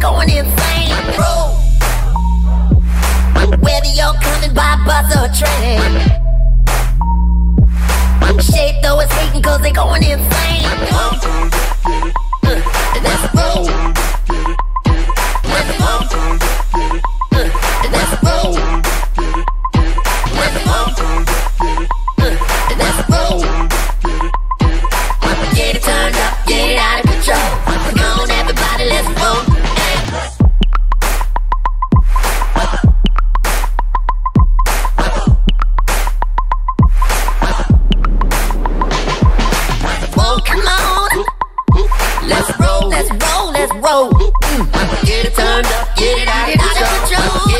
going insane. Whether you're coming by bus or train. Shape though it's hating cause they going insane. Uh, come on. Let's roll, let's roll, let's roll. Mm. Get it turned up, get it out, get it out of control.